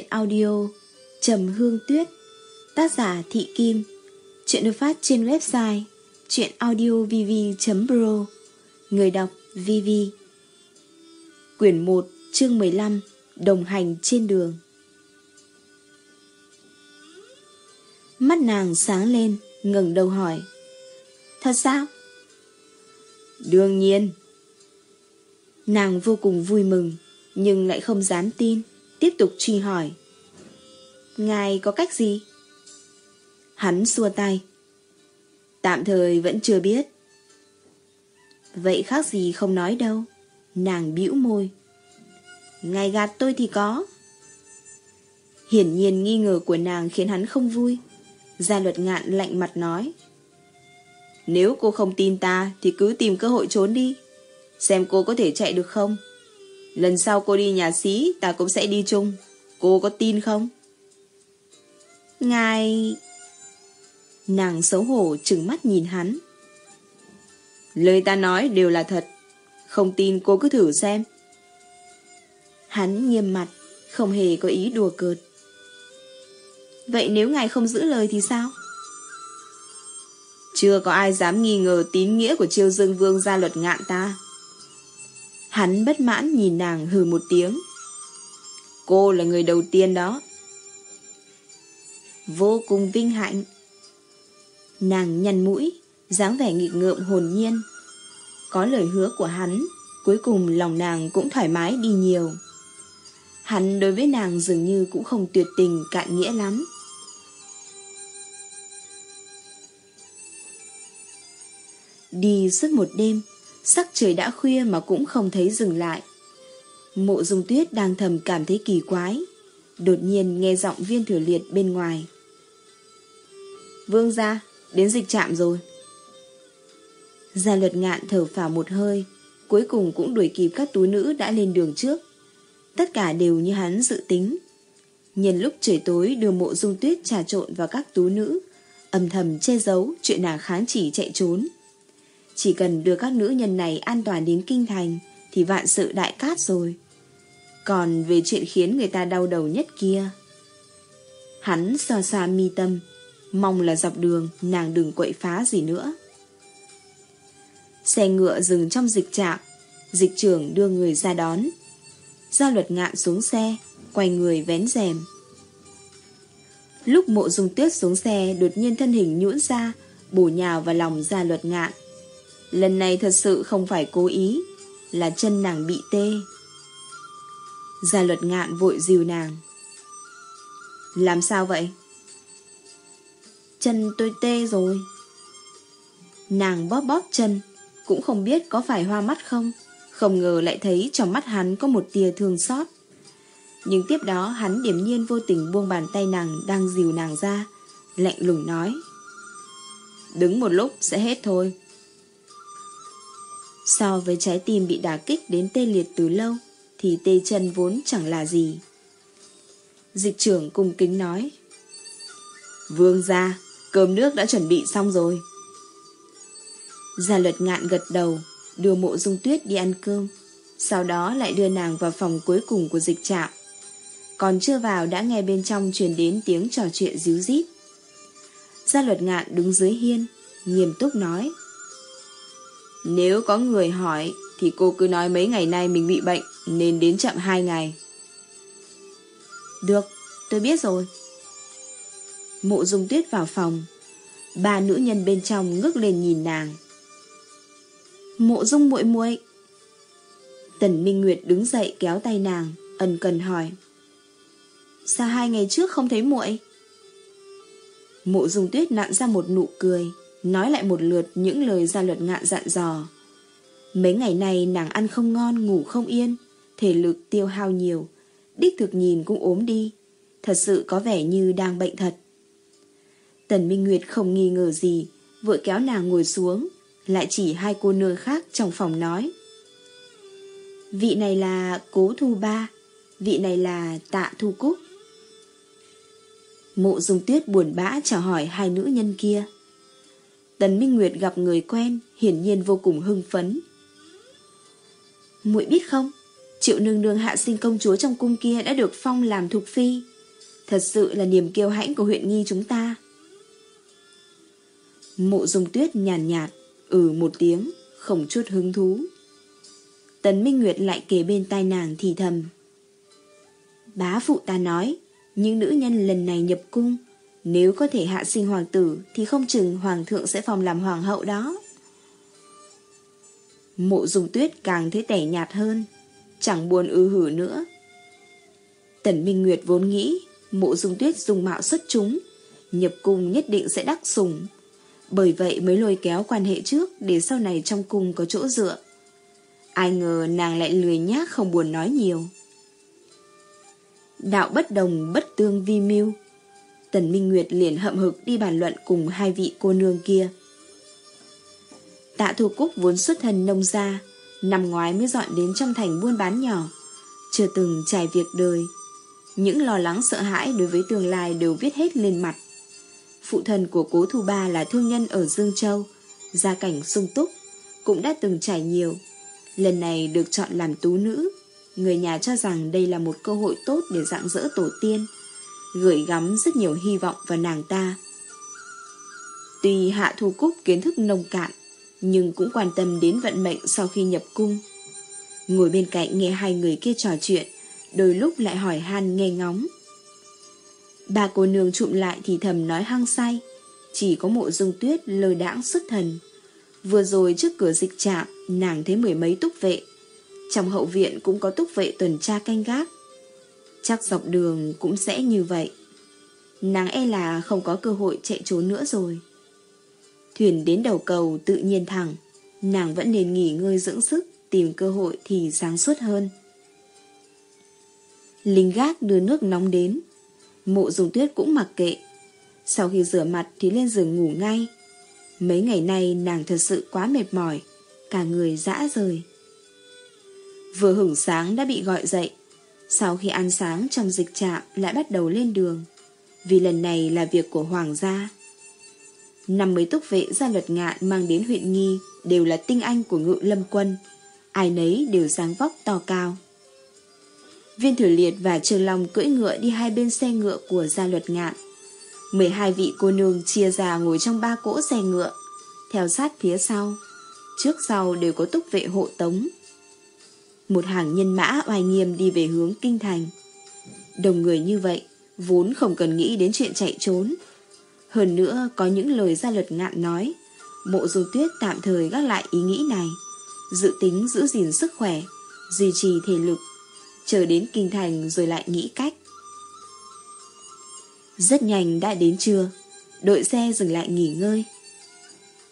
chuyện audio Trầm Hương Tuyết, Tác giả Thị Kim, Chuyện được phát trên website chuyenaudiovv.pro Người đọc VV Quyển 1 chương 15 Đồng hành trên đường. Mắt nàng sáng lên, ngẩng đầu hỏi, Thật sao? Đương nhiên. Nàng vô cùng vui mừng, Nhưng lại không dám tin. Tiếp tục truy hỏi. Ngài có cách gì? Hắn xua tay. Tạm thời vẫn chưa biết. Vậy khác gì không nói đâu, Nàng bĩu môi. Ngài gạt tôi thì có. Hiển nhiên nghi ngờ của nàng khiến hắn không vui. Gia luật ngạn lạnh mặt nói. Nếu cô không tin ta Thì cứ tìm cơ hội trốn đi. Xem cô có thể chạy được không? Lần sau cô đi nhà xí Ta cũng sẽ đi chung. Cô có tin không? Ngài Nàng xấu hổ trừng mắt nhìn hắn. Lời ta nói đều là thật. Không tin cô cứ thử xem. Hắn nghiêm mặt, Không hề có ý đùa cợt. Vậy nếu ngài không giữ lời thì sao? Chưa có ai dám nghi ngờ tín nghĩa của chiêu dương vương gia luật ngạn ta. Hắn bất mãn nhìn nàng hừ một tiếng. Cô là người đầu tiên đó. Vô cùng vinh hạnh. Nàng nhăn mũi, dáng vẻ nghịch ngợm hồn nhiên. Có lời hứa của hắn, Cuối cùng lòng nàng cũng thoải mái đi nhiều. Hắn đối với nàng dường như cũng không tuyệt tình cạn nghĩa lắm. Đi suốt một đêm Sắc trời đã khuya mà cũng không thấy dừng lại. Mộ dung tuyết đang thầm cảm thấy kỳ quái. Đột nhiên nghe giọng viên thừa liệt bên ngoài. Vương ra Đến dịch trạm rồi. Gia luật ngạn thở phào một hơi, Cuối cùng cũng đuổi kịp các tú nữ đã lên đường trước. Tất cả đều như hắn dự tính. Nhân lúc trời tối đưa mộ dung tuyết trà trộn vào các tú nữ, Âm thầm che giấu chuyện nàng kháng chỉ chạy trốn. Chỉ cần đưa các nữ nhân này an toàn đến kinh thành, Thì vạn sự đại cát rồi. Còn về chuyện khiến người ta đau đầu nhất kia, Hắn xoa xoa mi tâm, Mong là dọc đường nàng đừng quậy phá gì nữa. Xe ngựa dừng trong dịch trạm, Dịch trưởng đưa người ra đón. Gia luật ngạn xuống xe, Quay người vén rèm. Lúc mộ dung tuyết xuống xe, Đột nhiên thân hình nhũn ra, Bổ nhào vào lòng gia luật ngạn. Lần này thật sự không phải cố ý, Là chân nàng bị tê. Gia luật ngạn vội dìu nàng. Làm sao vậy? Chân tôi tê rồi. Nàng bóp bóp chân, Cũng không biết có phải hoa mắt không. Không ngờ lại thấy trong mắt hắn có một tia thương xót. Nhưng tiếp đó hắn điểm nhiên vô tình buông bàn tay nàng Đang dìu nàng ra, Lạnh lùng nói. Đứng một lúc sẽ hết thôi. So với trái tim bị đả kích đến tê liệt từ lâu Thì tê chân vốn chẳng là gì. Dịch trưởng cung kính nói Vương ra Cơm nước đã chuẩn bị xong rồi. Gia luật ngạn gật đầu Đưa mộ dung tuyết đi ăn cơm Sau đó lại đưa nàng vào phòng cuối cùng của dịch trạm. Còn chưa vào đã nghe bên trong truyền đến tiếng trò chuyện díu dít. Gia luật ngạn đứng dưới hiên Nghiêm túc nói nếu có người hỏi Thì cô cứ nói mấy ngày nay mình bị bệnh Nên đến chậm hai ngày. Được, tôi biết rồi. Mộ dung tuyết vào phòng. Ba nữ nhân bên trong ngước lên nhìn nàng. Mộ dung muội muội. Tần Minh Nguyệt đứng dậy kéo tay nàng Ân cần hỏi. Sao hai ngày trước không thấy muội? Mộ dung tuyết nặn ra một nụ cười. Nói lại một lượt những lời gia luật ngạn dặn dò Mấy ngày nay nàng ăn không ngon Ngủ không yên Thể lực tiêu hao nhiều Đích thực nhìn cũng ốm đi Thật sự có vẻ như đang bệnh thật Tần Minh Nguyệt không nghi ngờ gì, vội kéo nàng ngồi xuống, lại chỉ hai cô nương khác trong phòng nói. Vị này là Cố Thu Ba, vị này là Tạ Thu Cúc. Mộ dung tuyết buồn bã chào hỏi hai nữ nhân kia. Tần Minh Nguyệt gặp người quen, hiển nhiên vô cùng hưng phấn. muội biết không, Triệu nương nương hạ sinh công chúa trong cung kia đã được phong làm thục phi. Thật sự là niềm kiêu hãnh của huyện nghi chúng ta. Mộ dung tuyết nhàn nhạt, ừ một tiếng, không chút hứng thú. Tấn Minh Nguyệt lại kề bên tai nàng thì thầm. Bá phụ ta nói, những nữ nhân lần này nhập cung, nếu có thể hạ sinh hoàng tử thì không chừng hoàng thượng sẽ phòng làm hoàng hậu đó. Mộ dung tuyết càng thấy tẻ nhạt hơn, chẳng buồn ư hử nữa. Tần Minh Nguyệt vốn nghĩ mộ dung tuyết dùng mạo xuất chúng, nhập cung nhất định sẽ đắc sủng. Bởi vậy mới lôi kéo quan hệ trước để sau này trong cung có chỗ dựa. Ai ngờ nàng lại lười nhác không buồn nói nhiều. Đạo bất đồng bất tương vi mưu. Tần Minh Nguyệt liền hậm hực đi bàn luận cùng hai vị cô nương kia. Tạ Thu Cúc vốn xuất thân nông gia, năm ngoái mới dọn đến trong thành buôn bán nhỏ, chưa từng trải việc đời. Những lo lắng sợ hãi đối với tương lai đều viết hết lên mặt. Phụ thân của cố Thu Ba là thương nhân ở Dương Châu, gia cảnh sung túc, cũng đã từng trải nhiều. Lần này được chọn làm tú nữ, người nhà cho rằng đây là một cơ hội tốt để dạng dỡ tổ tiên, gửi gắm rất nhiều hy vọng vào nàng ta. Tuy Hạ Thu Cúc kiến thức nông cạn, nhưng cũng quan tâm đến vận mệnh sau khi nhập cung. Ngồi bên cạnh nghe hai người kia trò chuyện, đôi lúc lại hỏi han nghe ngóng. Bà cô nương trụm lại thì thầm nói hăng say, chỉ có mộ dung tuyết lơ đãng xuất thần. Vừa rồi trước cửa dịch trạm, nàng thấy mười mấy túc vệ. Trong hậu viện cũng có túc vệ tuần tra canh gác. Chắc dọc đường cũng sẽ như vậy. Nàng e là không có cơ hội chạy trốn nữa rồi. Thuyền đến đầu cầu tự nhiên thẳng, nàng vẫn nên nghỉ ngơi dưỡng sức, tìm cơ hội thì sáng suốt hơn. Linh gác đưa nước nóng đến, mộ dùng tuyết cũng mặc kệ. Sau khi rửa mặt thì lên giường ngủ ngay. Mấy ngày nay nàng thật sự quá mệt mỏi, cả người dã rời. Vừa hửng sáng đã bị gọi dậy, sau khi ăn sáng trong dịch trạm lại bắt đầu lên đường, vì lần này là việc của hoàng gia. Năm mấy túc vệ gia luật ngạn mang đến huyện Nghi đều là tinh anh của ngự lâm quân, ai nấy đều dáng vóc to cao. Viên Thử Liệt và Trương Long cưỡi ngựa đi hai bên xe ngựa của gia luật ngạn. 12 vị cô nương chia ra ngồi trong ba cỗ xe ngựa, theo sát phía sau. Trước sau đều có túc vệ hộ tống. Một hàng nhân mã oai nghiêm đi về hướng kinh thành. Đồng người như vậy, vốn không cần nghĩ đến chuyện chạy trốn. Hơn nữa có những lời gia luật ngạn nói, mộ dung tuyết tạm thời gác lại ý nghĩ này, dự tính giữ gìn sức khỏe, duy trì thể lực, chờ đến kinh thành rồi lại nghĩ cách. Rất nhanh đã đến trưa, đội xe dừng lại nghỉ ngơi.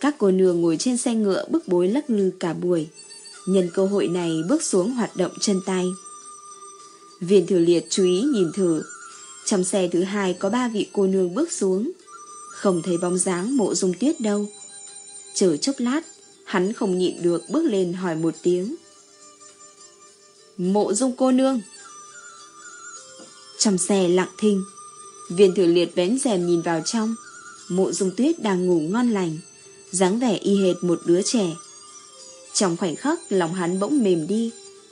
Các cô nương ngồi trên xe ngựa bức bối lắc lư cả buổi, nhân cơ hội này bước xuống hoạt động chân tay. Viên thừa liệt chú ý nhìn thử, trong xe thứ hai có ba vị cô nương bước xuống, không thấy bóng dáng mộ dung tuyết đâu. Chờ chốc lát, hắn không nhịn được bước lên hỏi một tiếng. Mộ dung cô nương. Trong xe lặng thinh, viên Thừa liệt vén rèm nhìn vào trong, mộ dung tuyết đang ngủ ngon lành, dáng vẻ y hệt một đứa trẻ. Trong khoảnh khắc lòng hắn bỗng mềm đi,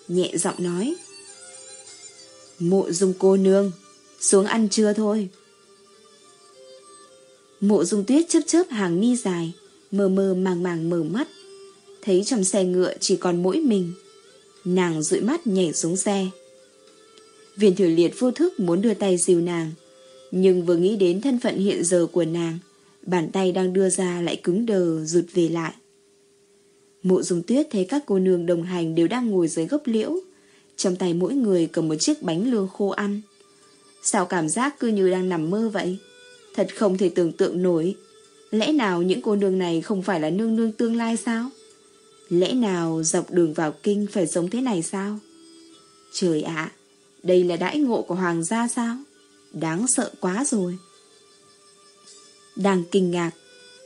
nhẹ giọng nói. Mộ dung cô nương, xuống ăn trưa thôi. Mộ dung tuyết chớp chớp hàng mi dài, mờ mờ màng màng mở mắt. Thấy trong xe ngựa chỉ còn mỗi mình. Nàng dụi mắt nhảy xuống xe. Viên thử liệt vô thức muốn đưa tay dìu nàng. Nhưng vừa nghĩ đến thân phận hiện giờ của nàng, bàn tay đang đưa ra lại cứng đờ rụt về lại. Mộ dung tuyết thấy các cô nương đồng hành đều đang ngồi dưới gốc liễu. Trong tay mỗi người cầm một chiếc bánh lương khô ăn. Sao cảm giác cứ như đang nằm mơ vậy? Thật không thể tưởng tượng nổi. Lẽ nào những cô nương này không phải là nương nương tương lai sao? Lẽ nào dọc đường vào kinh phải giống thế này sao? Trời ạ, đây là đãi ngộ của hoàng gia sao? Đáng sợ quá rồi. Đang kinh ngạc,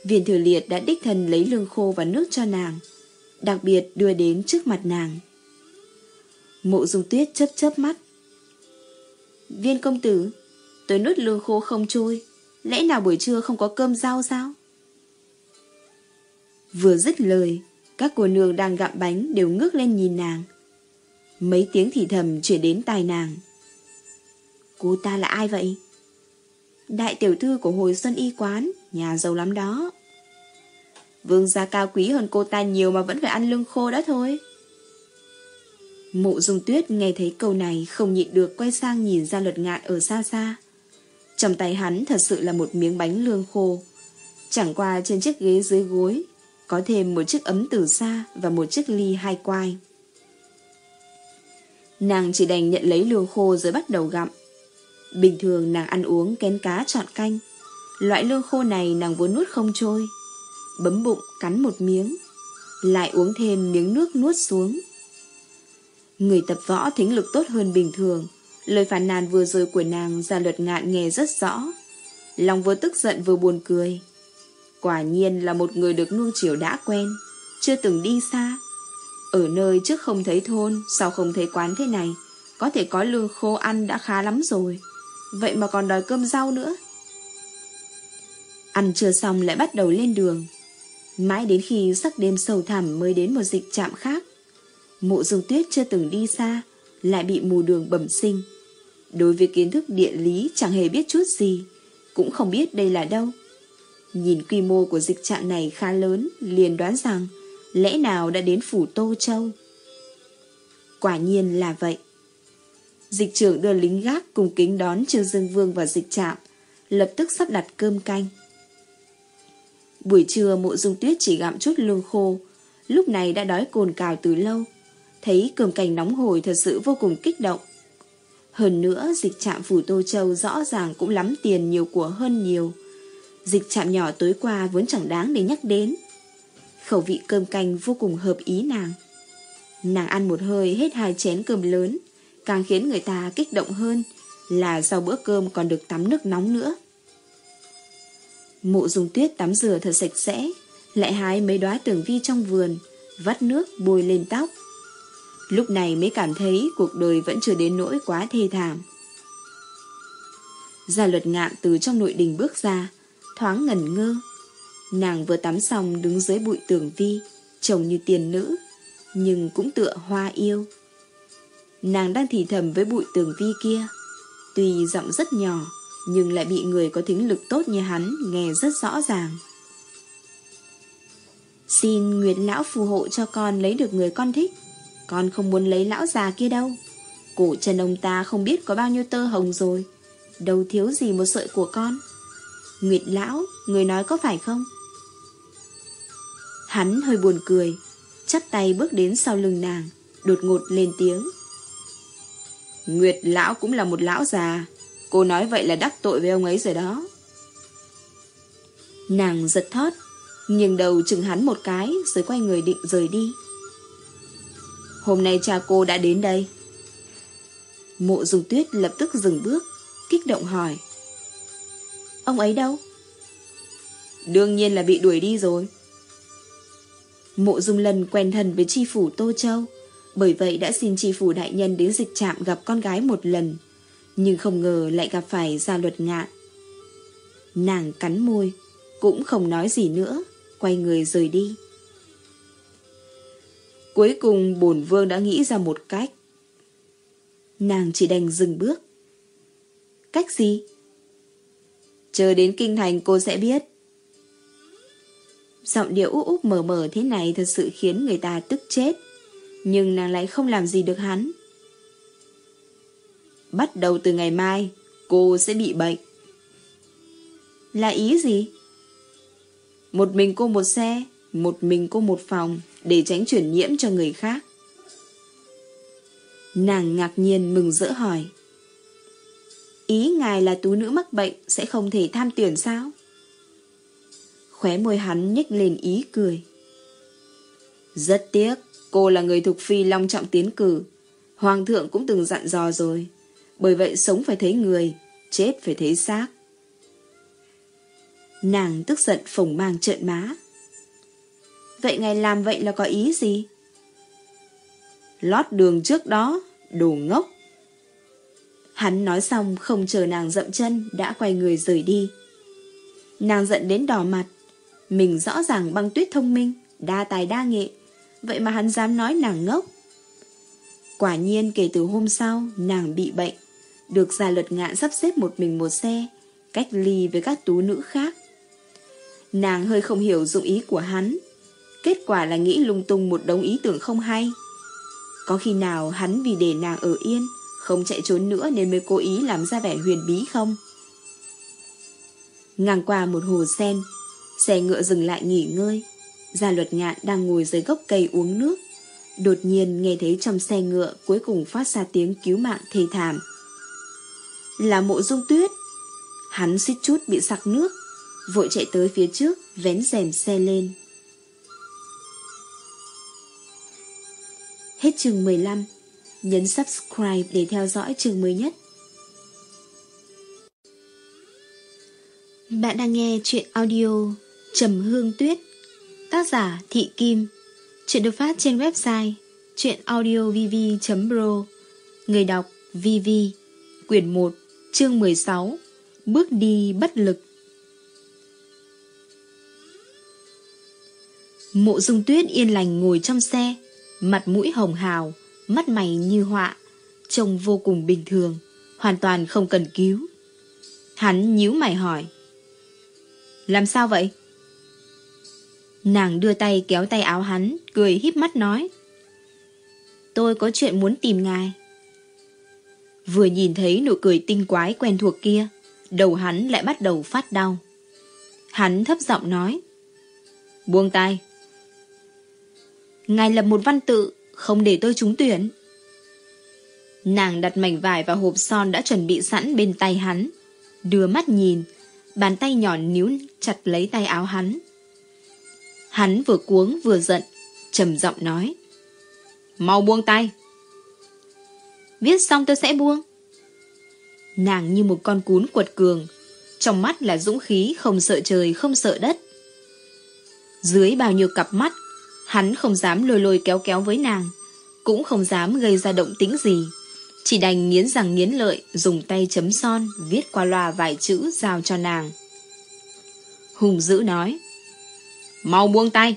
viên thừa liệt đã đích thân lấy lương khô và nước cho nàng, đặc biệt đưa đến trước mặt nàng. Mộ dung tuyết chớp chớp mắt. Viên công tử, tôi nuốt lương khô không trôi, Lẽ nào buổi trưa không có cơm rau sao? Vừa dứt lời, các cô nương đang gặm bánh đều ngước lên nhìn nàng. Mấy tiếng thì thầm chuyển đến tai nàng. Cô ta là ai vậy? Đại tiểu thư của hồi xuân y quán, nhà giàu lắm đó. Vương gia cao quý hơn cô ta nhiều mà vẫn phải ăn lương khô đó thôi. Mộ dung tuyết nghe thấy câu này không nhịn được quay sang nhìn ra luật ngạn ở xa xa. Trong tay hắn thật sự là một miếng bánh lương khô. Chẳng qua trên chiếc ghế dưới gối có thêm một chiếc ấm từ xa và một chiếc ly hai quai. Nàng chỉ đành nhận lấy lương khô rồi bắt đầu gặm. Bình thường nàng ăn uống kén cá chọn canh. Loại lương khô này nàng vốn nuốt không trôi. Bấm bụng cắn một miếng. Lại uống thêm miếng nước nuốt xuống. Người tập võ thính lực tốt hơn bình thường. Lời phản nàn vừa rồi của nàng ra luật ngạn nghe rất rõ. Lòng vừa tức giận vừa buồn cười. Quả nhiên là một người được nuông chiều đã quen, chưa từng đi xa. Ở nơi trước không thấy thôn, sau không thấy quán thế này, có thể có lương khô ăn đã khá lắm rồi. Vậy mà còn đòi cơm rau nữa. Ăn chưa xong lại bắt đầu lên đường. Mãi đến khi sắc đêm sâu thẳm mới đến một dịch trạm khác. Mộ dung tuyết chưa từng đi xa, lại bị mù đường bẩm sinh. Đối với kiến thức địa lý chẳng hề biết chút gì, cũng không biết đây là đâu. Nhìn quy mô của dịch trạng này khá lớn, liền đoán rằng lẽ nào đã đến phủ Tô Châu. Quả nhiên là vậy. Dịch trưởng đưa lính gác cùng kính đón Trương Dương Vương vào dịch trạm, lập tức sắp đặt cơm canh. Buổi trưa mộ dung tuyết chỉ gặm chút lương khô, lúc này đã đói cồn cào từ lâu. Thấy cơm cành nóng hổi thật sự vô cùng kích động. Hơn nữa, dịch trạm phủ Tô Châu rõ ràng cũng lắm tiền nhiều của hơn nhiều. Dịch chạm nhỏ tối qua vốn chẳng đáng để nhắc đến. Khẩu vị cơm canh vô cùng hợp ý nàng. Nàng ăn một hơi hết hai chén cơm lớn, càng khiến người ta kích động hơn là sau bữa cơm còn được tắm nước nóng nữa mụ dùng tuyết tắm rửa thật sạch sẽ, lại hái mấy đóa tường vi trong vườn, vắt nước bôi lên tóc. Lúc này mới cảm thấy cuộc đời vẫn chưa đến nỗi quá thê thảm. Gia luật ngạn từ trong nội đình bước ra, thoáng ngẩn ngơ. Nàng vừa tắm xong đứng dưới bụi tường vi, trông như tiền nữ, nhưng cũng tựa hoa yêu. Nàng đang thì thầm với bụi tường vi kia, tuy giọng rất nhỏ, nhưng lại bị người có thính lực tốt như hắn nghe rất rõ ràng. Xin Nguyệt Lão phù hộ cho con lấy được người con thích. Con không muốn lấy lão già kia đâu. Cổ chân ông ta không biết có bao nhiêu tơ hồng rồi. Đâu thiếu gì một sợi của con. Nguyệt lão, người nói có phải không? Hắn hơi buồn cười, chắp tay bước đến sau lưng nàng, đột ngột lên tiếng. Nguyệt lão cũng là một lão già, cô nói vậy là đắc tội với ông ấy rồi đó. Nàng giật thót, nghiêng đầu chừng hắn một cái rồi quay người định rời đi. Hôm nay cha cô đã đến đây. Mộ dùng tuyết lập tức dừng bước, kích động hỏi. Ông ấy đâu? Đương nhiên là bị đuổi đi rồi. Mộ dung lần quen thân với tri phủ Tô Châu, bởi vậy đã xin tri phủ đại nhân đến dịch trạm gặp con gái một lần, nhưng không ngờ lại gặp phải gia luật ngạn. Nàng cắn môi, cũng không nói gì nữa, quay người rời đi. Cuối cùng bổn vương đã nghĩ ra một cách. Nàng chỉ đành dừng bước. Cách gì? Chờ đến kinh thành cô sẽ biết. Giọng điệu úp úp mờ mờ thế này thật sự khiến người ta tức chết. Nhưng nàng lại không làm gì được hắn. Bắt đầu từ ngày mai, cô sẽ bị bệnh. Là ý gì? Một mình cô một xe, một mình cô một phòng để tránh chuyển nhiễm cho người khác. Nàng ngạc nhiên mừng rỡ hỏi. Ý ngài là tú nữ mắc bệnh sẽ không thể tham tuyển sao? Khóe môi hắn nhếch lên ý cười. Rất tiếc, cô là người thuộc phi long trọng tiến cử. Hoàng thượng cũng từng dặn dò rồi. Bởi vậy sống phải thấy người, chết phải thấy xác. Nàng tức giận phồng mang trợn má. Vậy ngài làm vậy là có ý gì? Lót đường trước đó, đồ ngốc. Hắn nói xong không chờ nàng dậm chân đã quay người rời đi. Nàng giận đến đỏ mặt. Mình rõ ràng băng tuyết thông minh, đa tài đa nghệ. Vậy mà hắn dám nói nàng ngốc. Quả nhiên kể từ hôm sau, nàng bị bệnh, được gia luật ngạn sắp xếp một mình một xe, cách ly với các tú nữ khác. Nàng hơi không hiểu dụng ý của hắn, kết quả là nghĩ lung tung một đống ý tưởng không hay. Có khi nào hắn vì để nàng ở yên, không chạy trốn nữa nên mới cố ý làm ra vẻ huyền bí không? Ngang qua một hồ sen, xe ngựa dừng lại nghỉ ngơi. Gia luật ngạn đang ngồi dưới gốc cây uống nước. Đột nhiên nghe thấy trong xe ngựa cuối cùng phát ra tiếng cứu mạng thê thảm. Là mộ dung tuyết. Hắn suýt chút bị sặc nước, vội chạy tới phía trước, vén rèm xe lên. Hết chương 15. Nhấn subscribe để theo dõi chương mới nhất. Bạn đang nghe chuyện audio Trầm Hương Tuyết Tác giả Thị Kim Chuyện được phát trên website chuyenaudiovv.pro Người đọc VV Quyển 1 Chương 16 Bước đi bất lực. Mộ dung tuyết yên lành ngồi trong xe, Mặt mũi hồng hào, Mắt mày như họa, Trông vô cùng bình thường, Hoàn toàn không cần cứu. Hắn nhíu mày hỏi, Làm sao vậy? Nàng đưa tay kéo tay áo hắn, Cười híp mắt nói, Tôi có chuyện muốn tìm ngài. Vừa nhìn thấy nụ cười tinh quái quen thuộc kia, Đầu hắn lại bắt đầu phát đau. Hắn thấp giọng nói, Buông tay. Ngài lập một văn tự, Không để tôi trúng tuyển. Nàng đặt mảnh vải vào hộp son đã chuẩn bị sẵn bên tay hắn, Đưa mắt nhìn, Bàn tay nhỏ níu chặt lấy tay áo hắn. Hắn vừa cuống vừa giận, trầm giọng nói, Mau buông tay. Viết xong tôi sẽ buông. Nàng như một con cún quật cường. Trong mắt là dũng khí, Không sợ trời, không sợ đất. Dưới bao nhiêu cặp mắt, Hắn không dám lôi lôi kéo kéo với nàng, Cũng không dám gây ra động tĩnh gì. Chỉ đành nghiến rằng nghiến lợi, Dùng tay chấm son, Viết qua loa vài chữ giao cho nàng. Hùng dữ nói, Mau buông tay.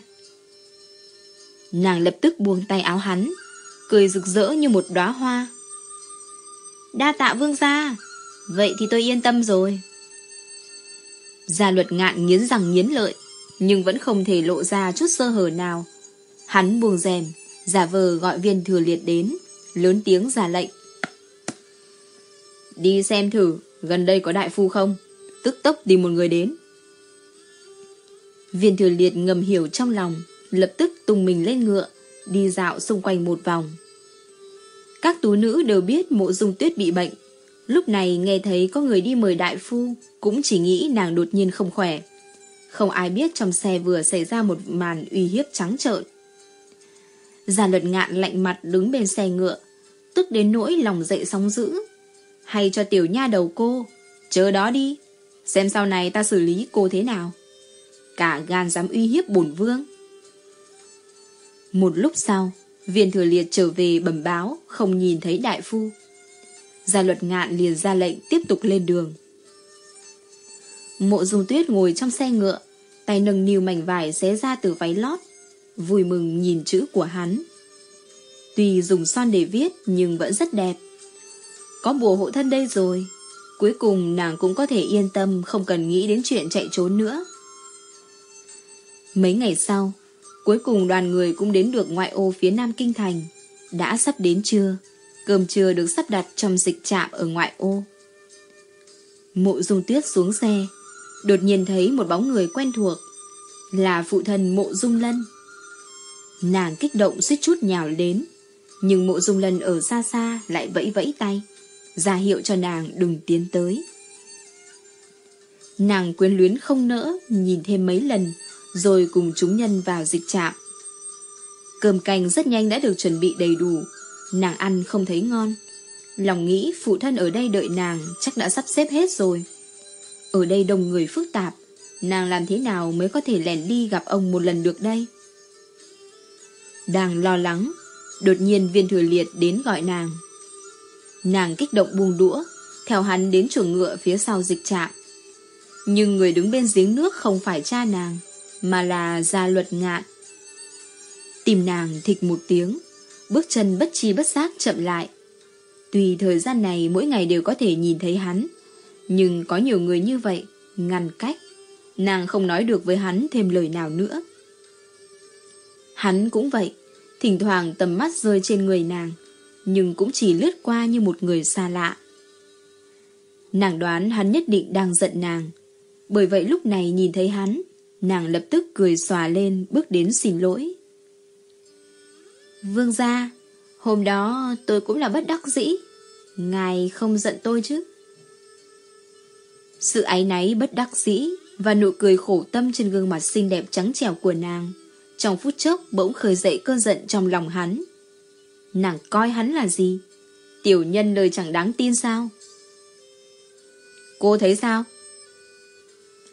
Nàng lập tức buông tay áo hắn, Cười rực rỡ như một đóa hoa. Đa tạ vương gia. Vậy thì tôi yên tâm rồi. Gia luật ngạn nghiến rằng nghiến lợi, Nhưng vẫn không thể lộ ra chút sơ hở nào. Hắn buông rèm, Giả vờ gọi viên thừa liệt đến, Lớn tiếng giả lệnh. Đi xem thử, Gần đây có đại phu không? Tức tốc tìm một người đến. Viên thừa liệt ngầm hiểu trong lòng, Lập tức tung mình lên ngựa, Đi dạo xung quanh một vòng. Các tú nữ đều biết mộ dung tuyết bị bệnh. Lúc này nghe thấy có người đi mời đại phu, Cũng chỉ nghĩ nàng đột nhiên không khỏe. Không ai biết trong xe vừa xảy ra một màn uy hiếp trắng trợn. Già luật ngạn lạnh mặt đứng bên xe ngựa, Tức đến nỗi lòng dậy sóng dữ. Hay cho tiểu nha đầu cô, Chờ đó đi, Xem sau này ta xử lý cô thế nào. Cả gan dám uy hiếp bổn vương. Một lúc sau Viên thừa liệt trở về bẩm báo Không nhìn thấy đại phu. Gia luật ngạn liền ra lệnh Tiếp tục lên đường. Mộ dung tuyết ngồi trong xe ngựa Tay nâng niu mảnh vải xé ra từ váy lót Vui mừng nhìn chữ của hắn. Tuy dùng son để viết Nhưng vẫn rất đẹp. Có bùa hộ thân đây rồi Cuối cùng nàng cũng có thể yên tâm Không cần nghĩ đến chuyện chạy trốn nữa. Mấy ngày sau, cuối cùng đoàn người cũng đến được ngoại ô phía nam kinh thành. Đã sắp đến trưa, cơm trưa được sắp đặt trong dịch trạm ở ngoại ô. Mộ dung tuyết xuống xe, đột nhiên thấy một bóng người quen thuộc, là phụ thân mộ dung lân. Nàng kích động suýt chút nhào đến, nhưng mộ dung lân ở xa xa lại vẫy vẫy tay, ra hiệu cho nàng đừng tiến tới. Nàng quyến luyến không nỡ, nhìn thêm mấy lần, rồi cùng chúng nhân vào dịch trạm. Cơm canh rất nhanh đã được chuẩn bị đầy đủ, nàng ăn không thấy ngon. Lòng nghĩ phụ thân ở đây đợi nàng chắc đã sắp xếp hết rồi. Ở đây đông người phức tạp, nàng làm thế nào mới có thể lẻn đi gặp ông một lần được đây? Đang lo lắng, đột nhiên viên thừa liệt đến gọi nàng. Nàng kích động buông đũa, theo hắn đến chuồng ngựa phía sau dịch trạm. Nhưng người đứng bên giếng nước không phải cha nàng, mà là gia luật ngạn. Tìm nàng thịch một tiếng, bước chân bất chi bất giác chậm lại. Tuy thời gian này mỗi ngày đều có thể nhìn thấy hắn, nhưng có nhiều người như vậy, ngăn cách. Nàng không nói được với hắn thêm lời nào nữa. Hắn cũng vậy, thỉnh thoảng tầm mắt rơi trên người nàng, nhưng cũng chỉ lướt qua như một người xa lạ. Nàng đoán hắn nhất định đang giận nàng, bởi vậy lúc này nhìn thấy hắn, nàng lập tức cười xòa lên bước đến xin lỗi. Vương gia, hôm đó tôi cũng là bất đắc dĩ, ngài không giận tôi chứ? Sự áy náy bất đắc dĩ và nụ cười khổ tâm trên gương mặt xinh đẹp trắng trẻo của nàng trong phút chốc bỗng khởi dậy cơn giận trong lòng hắn. Nàng coi hắn là gì? Tiểu nhân lời chẳng đáng tin sao? Cô thấy sao?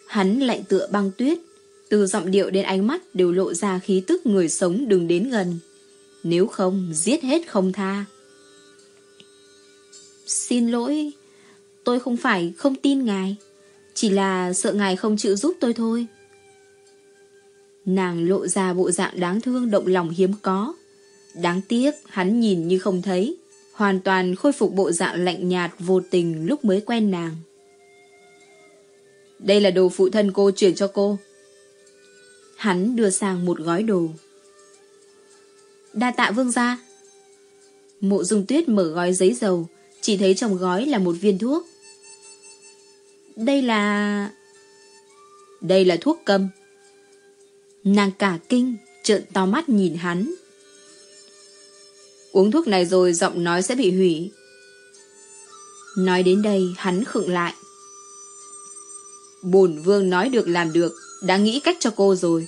Hắn lạnh tựa băng tuyết, từ giọng điệu đến ánh mắt đều lộ ra khí tức người sống đừng đến gần. Nếu không, giết hết không tha. Xin lỗi, tôi không phải không tin ngài, chỉ là sợ ngài không chịu giúp tôi thôi. Nàng lộ ra bộ dạng đáng thương động lòng hiếm có. Đáng tiếc hắn nhìn như không thấy, hoàn toàn khôi phục bộ dạng lạnh nhạt vô tình lúc mới quen nàng. Đây là đồ phụ thân cô chuyển cho cô. Hắn đưa sang một gói đồ. Đa tạ vương gia. Mộ dung tuyết mở gói giấy dầu, chỉ thấy trong gói là một viên thuốc. Đây là... Đây là thuốc cầm. Nàng cả kinh, trợn to mắt nhìn hắn. Uống thuốc này rồi giọng nói sẽ bị hủy. Nói đến đây hắn khựng lại. Bổn vương nói được làm được, đã nghĩ cách cho cô rồi.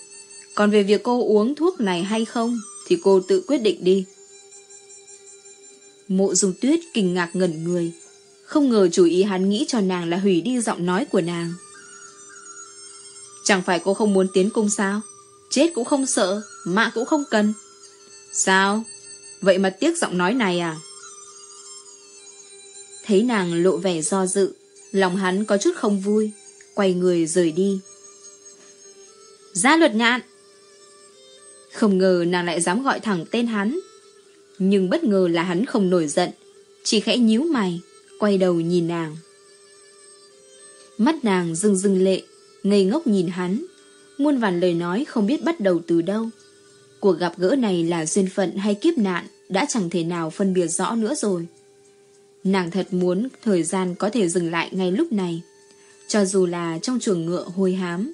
Còn về việc cô uống thuốc này hay không, thì cô tự quyết định đi. Mộ dung tuyết kinh ngạc ngẩn người, không ngờ chủ ý hắn nghĩ cho nàng là hủy đi giọng nói của nàng. Chẳng phải cô không muốn tiến cung sao? Chết cũng không sợ, mạng cũng không cần. Sao? Vậy mà tiếc giọng nói này à? Thấy nàng lộ vẻ do dự, lòng hắn có chút không vui, quay người rời đi. Gia luật nhạn Không ngờ nàng lại dám gọi thẳng tên hắn. Nhưng bất ngờ là hắn không nổi giận, chỉ khẽ nhíu mày, quay đầu nhìn nàng. Mắt nàng rưng rưng lệ, ngây ngốc nhìn hắn, muôn vàn lời nói không biết bắt đầu từ đâu. Cuộc gặp gỡ này là duyên phận hay kiếp nạn đã chẳng thể nào phân biệt rõ nữa rồi. Nàng thật muốn thời gian có thể dừng lại ngay lúc này, cho dù là trong chuồng ngựa hôi hám.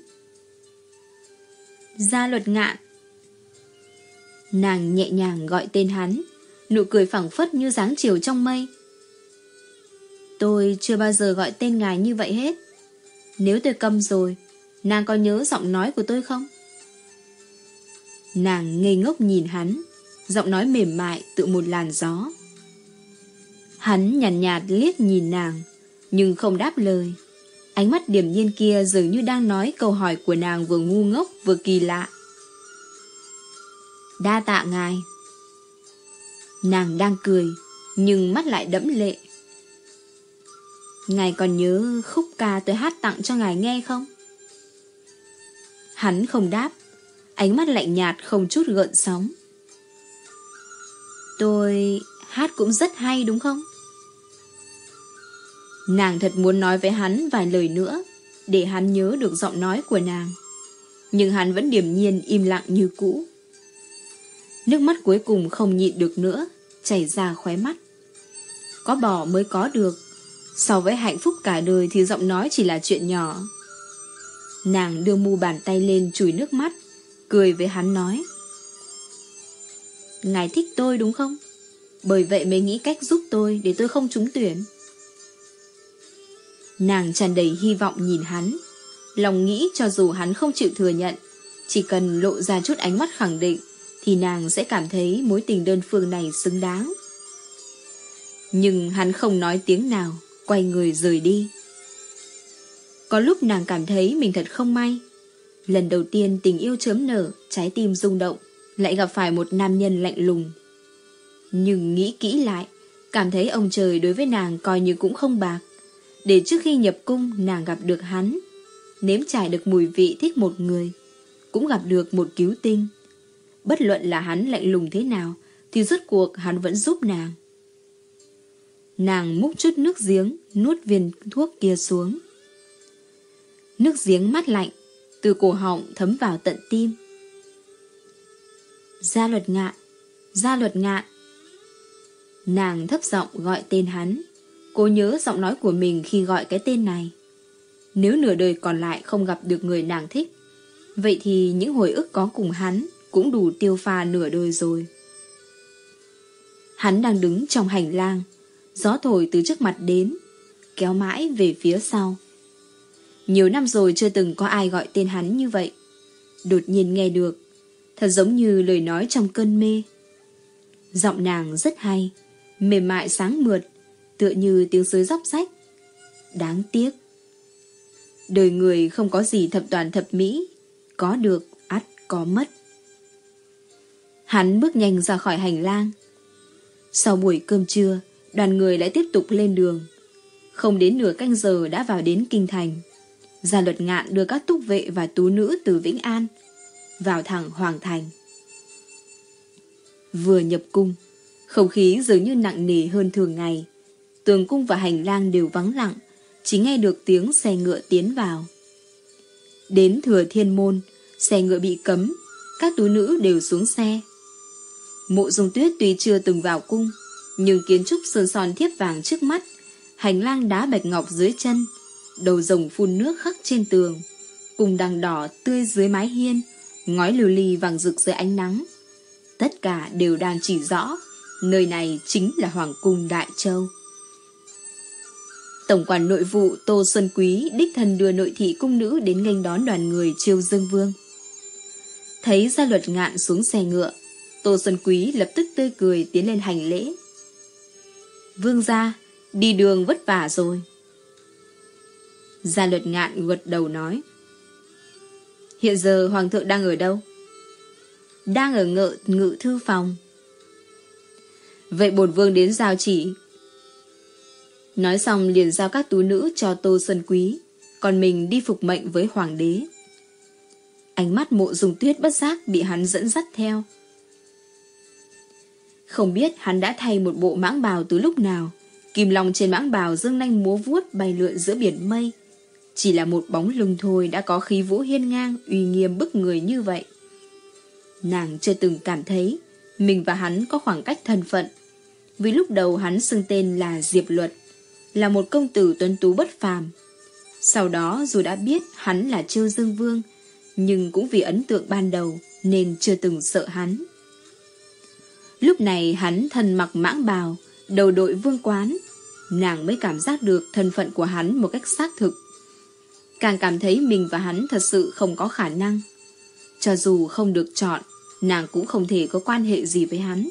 Gia luật ngạn Nàng nhẹ nhàng gọi tên hắn, nụ cười phẳng phất như dáng chiều trong mây. Tôi chưa bao giờ gọi tên ngài như vậy hết. Nếu tôi câm rồi, Nàng có nhớ giọng nói của tôi không? Nàng ngây ngốc nhìn hắn, giọng nói mềm mại tự một làn gió. Hắn nhàn nhạt, nhạt liếc nhìn nàng, nhưng không đáp lời. Ánh mắt điểm nhiên kia dường như đang nói câu hỏi của nàng vừa ngu ngốc vừa kỳ lạ. Đa tạ ngài. Nàng đang cười, nhưng mắt lại đẫm lệ. Ngài còn nhớ khúc ca tôi hát tặng cho ngài nghe không? Hắn không đáp, ánh mắt lạnh nhạt không chút gợn sóng. Tôi hát cũng rất hay đúng không? Nàng thật muốn nói với hắn vài lời nữa, để hắn nhớ được giọng nói của nàng. Nhưng hắn vẫn điềm nhiên im lặng như cũ. Nước mắt cuối cùng không nhịn được nữa, chảy ra khóe mắt. Có bỏ mới có được, so với hạnh phúc cả đời thì giọng nói chỉ là chuyện nhỏ. Nàng đưa mu bàn tay lên chùi nước mắt, cười với hắn nói. Ngài thích tôi đúng không? Bởi vậy mới nghĩ cách giúp tôi để tôi không trúng tuyển. Nàng tràn đầy hy vọng nhìn hắn, lòng nghĩ cho dù hắn không chịu thừa nhận, chỉ cần lộ ra chút ánh mắt khẳng định, thì nàng sẽ cảm thấy mối tình đơn phương này xứng đáng. Nhưng hắn không nói tiếng nào, quay người rời đi. Có lúc nàng cảm thấy mình thật không may. Lần đầu tiên tình yêu chớm nở, trái tim rung động, lại gặp phải một nam nhân lạnh lùng. Nhưng nghĩ kỹ lại, cảm thấy ông trời đối với nàng coi như cũng không bạc. Để trước khi nhập cung nàng gặp được hắn, nếm trải được mùi vị thích một người, cũng gặp được một cứu tinh. Bất luận là hắn lạnh lùng thế nào, thì rốt cuộc hắn vẫn giúp nàng. Nàng múc chút nước giếng, nuốt viên thuốc kia xuống. Nước giếng mát lạnh, từ cổ họng thấm vào tận tim. Gia luật ngạn, gia luật ngạn. Nàng thấp giọng gọi tên hắn. Cô nhớ giọng nói của mình khi gọi cái tên này. Nếu nửa đời còn lại không gặp được người nàng thích, vậy thì những hồi ức có cùng hắn cũng đủ tiêu pha nửa đời rồi. Hắn đang đứng trong hành lang, gió thổi từ trước mặt đến, kéo mãi về phía sau. Nhiều năm rồi chưa từng có ai gọi tên hắn như vậy. Đột nhiên nghe được, thật giống như lời nói trong cơn mê. Giọng nàng rất hay, mềm mại sáng mượt, tựa như tiếng sới róc rách. Đáng tiếc. Đời người không có gì thập toàn thập mỹ, có được, ắt có mất. Hắn bước nhanh ra khỏi hành lang. Sau buổi cơm trưa, đoàn người lại tiếp tục lên đường. Không đến nửa canh giờ đã vào đến Kinh Thành. Gia luật ngạn đưa các túc vệ và tú nữ từ Vĩnh An vào thẳng Hoàng Thành. Vừa nhập cung, không khí dường như nặng nề hơn thường ngày. Tường cung và hành lang đều vắng lặng, chỉ nghe được tiếng xe ngựa tiến vào. Đến thừa thiên môn, xe ngựa bị cấm, các tú nữ đều xuống xe. Mộ dung tuyết tuy chưa từng vào cung, nhưng kiến trúc sơn son thiếp vàng trước mắt, hành lang đá bạch ngọc dưới chân, đầu rồng phun nước khắc trên tường, cùng đằng đỏ tươi dưới mái hiên, ngói lưu ly vàng rực dưới ánh nắng. Tất cả đều đang chỉ rõ, nơi này chính là Hoàng cung Đại Châu. Tổng quản nội vụ Tô Xuân Quý đích thân đưa nội thị cung nữ đến nghênh đón đoàn người Triều Dương Vương. Thấy gia luật ngạn xuống xe ngựa, Tô Xuân Quý lập tức tươi cười tiến lên hành lễ. Vương gia, đi đường vất vả rồi. Gia luật ngạn gật đầu nói. Hiện giờ Hoàng thượng đang ở đâu? Đang ở ngự, ngự thư phòng. Vậy bổn vương đến giao chỉ. Nói xong liền giao các tú nữ cho Tô Xuân Quý, còn mình đi phục mệnh với Hoàng đế. Ánh mắt mộ dùng tuyết bất giác bị hắn dẫn dắt theo. Không biết hắn đã thay một bộ mãng bào từ lúc nào. Kim Long trên mãng bào dương nanh múa vuốt bay lượn giữa biển mây. Chỉ là một bóng lưng thôi đã có khí vũ hiên ngang, uy nghiêm bức người như vậy. Nàng chưa từng cảm thấy mình và hắn có khoảng cách thân phận. Vì lúc đầu hắn xưng tên là Diệp Luật, là một công tử tuấn tú bất phàm. Sau đó dù đã biết hắn là Trêu Dương Vương, nhưng cũng vì ấn tượng ban đầu nên chưa từng sợ hắn. Lúc này hắn thân mặc mãng bào, đầu đội vương quán, nàng mới cảm giác được thân phận của hắn một cách xác thực. Càng cảm thấy mình và hắn thật sự không có khả năng. Cho dù không được chọn, nàng cũng không thể có quan hệ gì với hắn.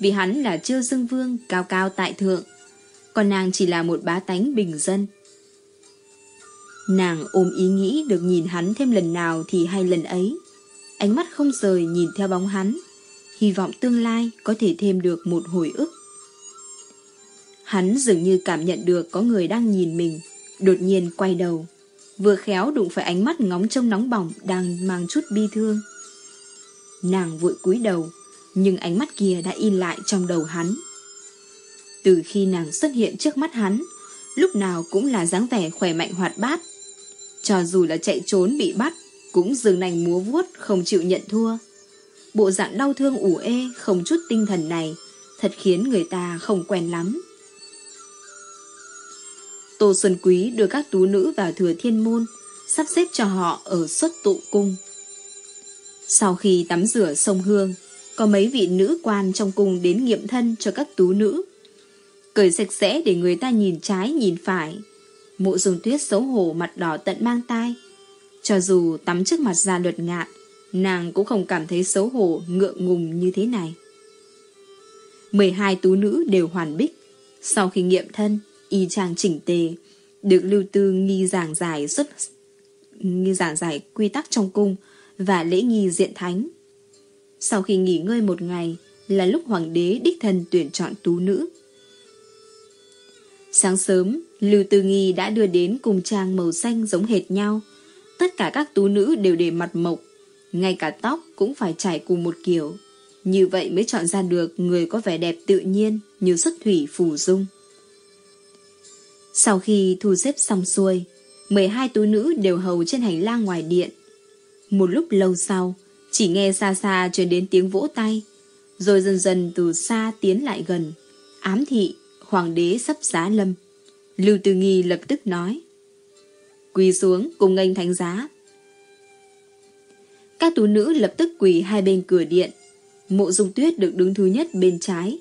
Vì hắn là chưa dương vương cao cao tại thượng, còn nàng chỉ là một bá tánh bình dân. Nàng ôm ý nghĩ được nhìn hắn thêm lần nào thì hay lần ấy. Ánh mắt không rời nhìn theo bóng hắn, hy vọng tương lai có thể thêm được một hồi ức. Hắn dường như cảm nhận được có người đang nhìn mình, đột nhiên quay đầu, vừa khéo đụng phải ánh mắt ngóng trông nóng bỏng đang mang chút bi thương. Nàng vội cúi đầu, nhưng ánh mắt kia đã in lại trong đầu hắn. Từ khi nàng xuất hiện trước mắt hắn, lúc nào cũng là dáng vẻ khỏe mạnh hoạt bát. Cho dù là chạy trốn bị bắt, cũng dường nành múa vuốt không chịu nhận thua. Bộ dạng đau thương ủ ê không chút tinh thần này thật khiến người ta không quen lắm. Tô Xuân Quý đưa các tú nữ vào thừa thiên môn, sắp xếp cho họ ở xuất tụ cung. Sau khi tắm rửa sông Hương, có mấy vị nữ quan trong cung đến nghiệm thân cho các tú nữ. Cởi sạch sẽ để người ta nhìn trái nhìn phải. Mộ dùng tuyết xấu hổ mặt đỏ tận mang tai. Cho dù tắm trước mặt ra luật ngạn, nàng cũng không cảm thấy xấu hổ ngượng ngùng như thế này. 12 tú nữ đều hoàn bích. Sau khi nghiệm thân, y trang chỉnh tề, được lưu tư nghi giảng giải xuất nghi giảng giải quy tắc trong cung và lễ nghi diện thánh. Sau khi nghỉ ngơi một ngày là lúc hoàng đế đích thân tuyển chọn tú nữ. Sáng sớm, Lưu Tư Nghi đã đưa đến cùng trang màu xanh giống hệt nhau. Tất cả các tú nữ đều để mặt mộc, ngay cả tóc cũng phải trải cùng một kiểu. Như vậy mới chọn ra được người có vẻ đẹp tự nhiên như xuất thủy phù dung. Sau khi thu xếp xong xuôi, 12 tú nữ đều hầu trên hành lang ngoài điện. Một lúc lâu sau, chỉ nghe xa xa truyền đến tiếng vỗ tay, rồi dần dần từ xa tiến lại gần, ám thị, hoàng đế sắp giá lâm. Lưu Tư Nghi lập tức nói, quỳ xuống cùng nghênh thánh giá. Các tú nữ lập tức quỳ hai bên cửa điện, mộ dung tuyết được đứng thứ nhất bên trái,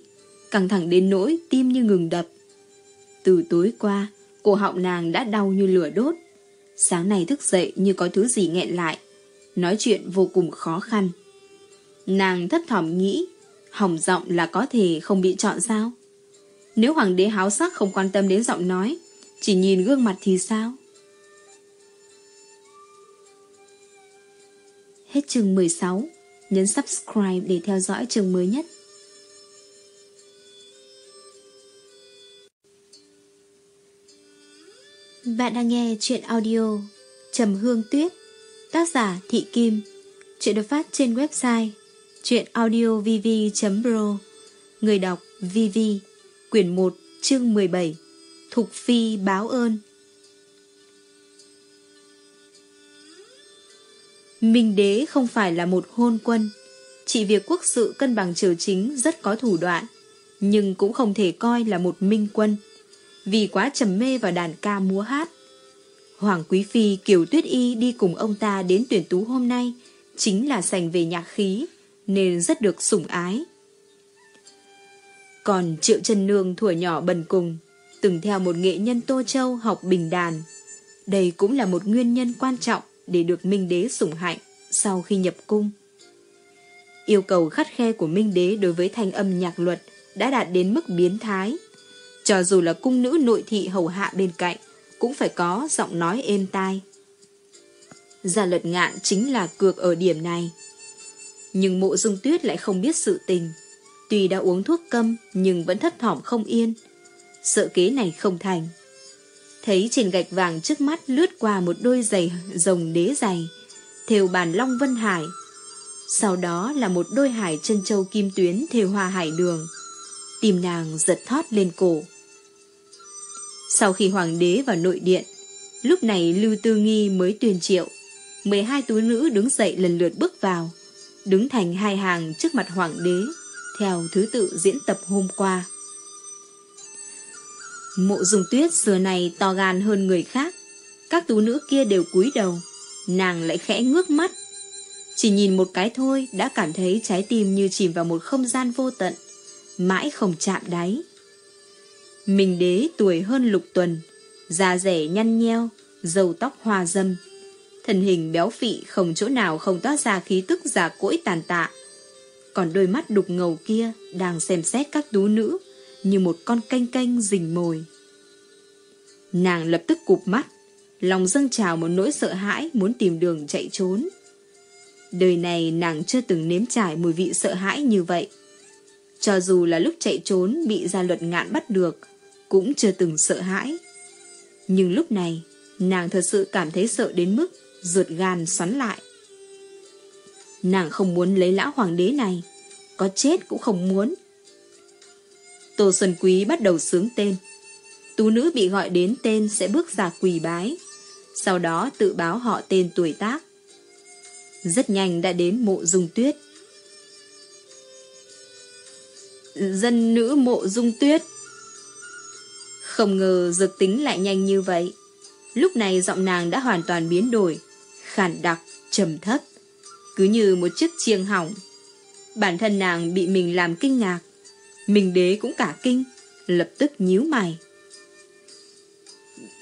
căng thẳng đến nỗi tim như ngừng đập. Từ tối qua, cổ họng nàng đã đau như lửa đốt. Sáng nay thức dậy như có thứ gì nghẹn lại, nói chuyện vô cùng khó khăn. Nàng thấp thỏm nghĩ, hỏng giọng là có thể không bị chọn sao? Nếu hoàng đế háo sắc không quan tâm đến giọng nói, chỉ nhìn gương mặt thì sao? Hết chương 16, nhấn subscribe để theo dõi chương mới nhất. Bạn đang nghe chuyện audio Trầm Hương Tuyết Tác giả Thị Kim Chuyện được phát trên website Chuyện audiovv.pro Người đọc VV Quyển 1 chương 17 Thục Phi báo ơn. Minh đế không phải là một hôn quân. Chỉ việc quốc sự cân bằng triều chính rất có thủ đoạn Nhưng cũng không thể coi là một minh quân. Vì quá trầm mê vào đàn ca múa hát. Hoàng Quý Phi Kiều Tuyết Y đi cùng ông ta đến tuyển tú hôm nay chính là sành về nhạc khí, nên rất được sủng ái. Còn Triệu Trần Nương thuở nhỏ bần cùng, từng theo một nghệ nhân Tô Châu học bình đàn. Đây cũng là một nguyên nhân quan trọng để được Minh Đế sủng hạnh sau khi nhập cung. Yêu cầu khắt khe của Minh Đế đối với thanh âm nhạc luật đã đạt đến mức biến thái. Cho dù là cung nữ nội thị hầu hạ bên cạnh, cũng phải có giọng nói êm tai. Gia luật ngạn chính là cược ở điểm này. Nhưng mộ dung tuyết lại không biết sự tình. Tuy đã uống thuốc câm nhưng vẫn thất thỏm không yên. Sợ kế này không thành. Thấy trên gạch vàng trước mắt lướt qua một đôi giày rồng đế giày, thêu bàn long vân hải. Sau đó là một đôi hải chân châu kim tuyến thêu hoa hải đường. Tìm nàng giật thót lên cổ. Sau khi hoàng đế vào nội điện, lúc này Lưu Tư Nghi mới tuyên triệu. 12 túi nữ đứng dậy lần lượt bước vào, đứng thành hai hàng trước mặt hoàng đế, theo thứ tự diễn tập hôm qua. Mộ dùng tuyết xưa này to gan hơn người khác, các tú nữ kia đều cúi đầu, nàng lại khẽ ngước mắt. Chỉ nhìn một cái thôi đã cảm thấy trái tim như chìm vào một không gian vô tận, mãi không chạm đáy. Minh đế tuổi hơn lục tuần, da rẻ nhăn nheo, dầu tóc hoa dâm. Thân hình béo phị không chỗ nào không toát ra khí tức già cỗi tàn tạ. Còn đôi mắt đục ngầu kia đang xem xét các tú nữ như một con canh canh rình mồi. Nàng lập tức cụp mắt, lòng dâng trào một nỗi sợ hãi muốn tìm đường chạy trốn. Đời này nàng chưa từng nếm trải mùi vị sợ hãi như vậy. Cho dù là lúc chạy trốn bị gia luật ngạn bắt được, cũng chưa từng sợ hãi. Nhưng lúc này, nàng thật sự cảm thấy sợ đến mức ruột gan xoắn lại. Nàng không muốn lấy lão hoàng đế này, có chết cũng không muốn. Tô Xuân Quý bắt đầu sướng tên. Tú nữ bị gọi đến tên sẽ bước ra quỳ bái, sau đó tự báo họ tên tuổi tác. Rất nhanh đã đến mộ dung tuyết. Dân nữ mộ dung tuyết không ngờ dược tính lại nhanh như vậy. Lúc này giọng nàng đã hoàn toàn biến đổi, khản đặc, trầm thấp, cứ như một chiếc chiêng hỏng. Bản thân nàng bị mình làm kinh ngạc, mình đế cũng cả kinh, lập tức nhíu mày.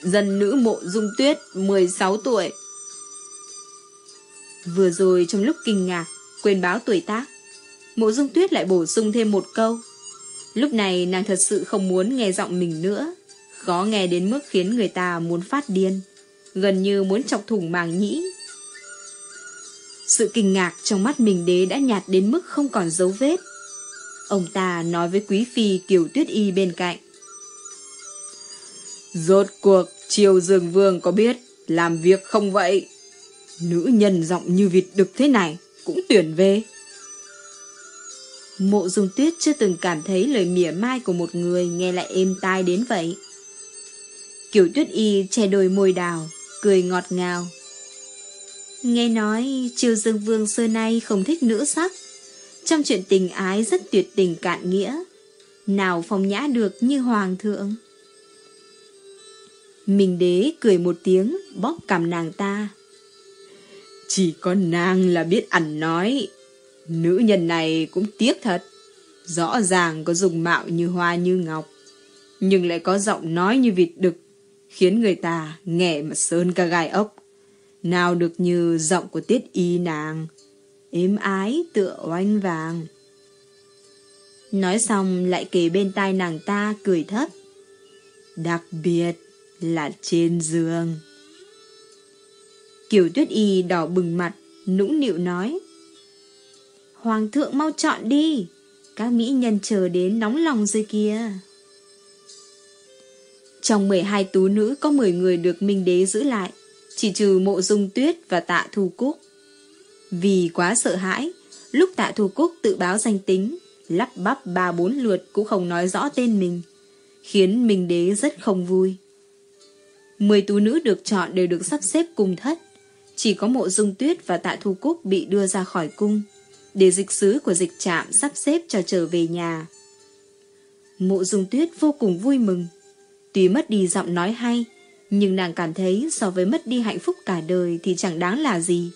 Dân nữ mộ dung tuyết, 16 tuổi. Vừa rồi trong lúc kinh ngạc, quên báo tuổi tác, mộ dung tuyết lại bổ sung thêm một câu. Lúc này nàng thật sự không muốn nghe giọng mình nữa khó nghe đến mức khiến người ta muốn phát điên, gần như muốn chọc thủng màng nhĩ. Sự kinh ngạc trong mắt mình đế đã nhạt đến mức không còn dấu vết. Ông ta nói với quý phi Kiều Tuyết Y bên cạnh. Rốt cuộc, triều dường vương có biết làm việc không vậy? Nữ nhân giọng như vịt đực thế này cũng tuyển về. Mộ dung tuyết chưa từng cảm thấy lời mỉa mai của một người nghe lại êm tai đến vậy. Kiểu tuyết y che đôi môi đào, cười ngọt ngào. Nghe nói triều dương vương xưa nay không thích nữ sắc. Trong chuyện tình ái rất tuyệt tình cạn nghĩa. Nào phong nhã được như hoàng thượng. Mình đế cười một tiếng, bóp cằm nàng ta. Chỉ có nàng là biết ẩn nói. Nữ nhân này cũng tiếc thật. Rõ ràng có dùng mạo như hoa như ngọc. Nhưng lại có giọng nói như vịt đực. Khiến người ta nghe mà sơn cả gai ốc. Nào được như giọng của tiết y nàng. Êm ái tựa oanh vàng. Nói xong lại kề bên tai nàng ta cười thấp. Đặc biệt là trên giường. Kiều Tuyết Y đỏ bừng mặt, nũng nịu nói. Hoàng thượng mau chọn đi, các mỹ nhân chờ đến nóng lòng rồi kia. Trong 12 tú nữ có 10 người được Minh Đế giữ lại, chỉ trừ mộ dung tuyết và tạ thu cúc. Vì quá sợ hãi, lúc tạ thu cúc tự báo danh tính, lắp bắp ba bốn lượt cũng không nói rõ tên mình, khiến Minh Đế rất không vui. Mười tú nữ được chọn đều được sắp xếp cùng thất, chỉ có mộ dung tuyết và tạ thu cúc bị đưa ra khỏi cung, để dịch sứ của dịch trạm sắp xếp cho trở về nhà. Mộ dung tuyết vô cùng vui mừng. Tuy mất đi giọng nói hay, nhưng nàng cảm thấy so với mất đi hạnh phúc cả đời thì chẳng đáng là gì.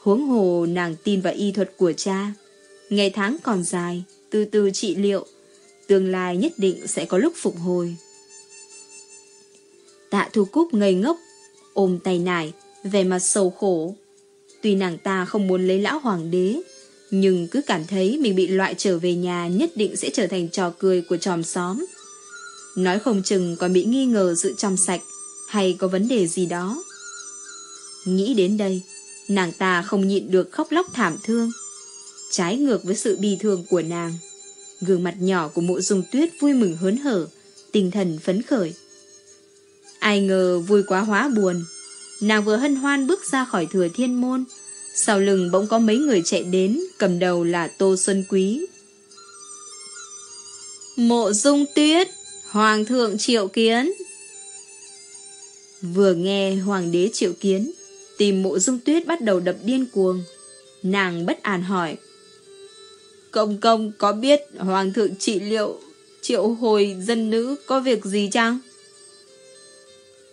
Huống hồ nàng tin vào y thuật của cha. Ngày tháng còn dài, từ từ trị liệu, tương lai nhất định sẽ có lúc phục hồi. Tạ Thu Cúc ngây ngốc, ôm tay nải, vẻ mặt sầu khổ. Tuy nàng ta không muốn lấy lão hoàng đế, nhưng cứ cảm thấy mình bị loại trở về nhà nhất định sẽ trở thành trò cười của tròm xóm. Nói không chừng còn bị nghi ngờ sự trong sạch hay có vấn đề gì đó. Nghĩ đến đây, nàng ta không nhịn được khóc lóc thảm thương. Trái ngược với sự bi thương của nàng, gương mặt nhỏ của mộ dung tuyết vui mừng hớn hở, tinh thần phấn khởi. Ai ngờ vui quá hóa buồn. Nàng vừa hân hoan bước ra khỏi thừa thiên môn. Sau lưng bỗng có mấy người chạy đến, cầm đầu là Tô Xuân Quý. Mộ dung tuyết, Hoàng thượng triệu kiến. Vừa nghe Hoàng đế triệu kiến, tìm mộ dung tuyết bắt đầu đập điên cuồng. Nàng bất an hỏi. Công công có biết Hoàng thượng trị liệu triệu hồi dân nữ có việc gì chăng?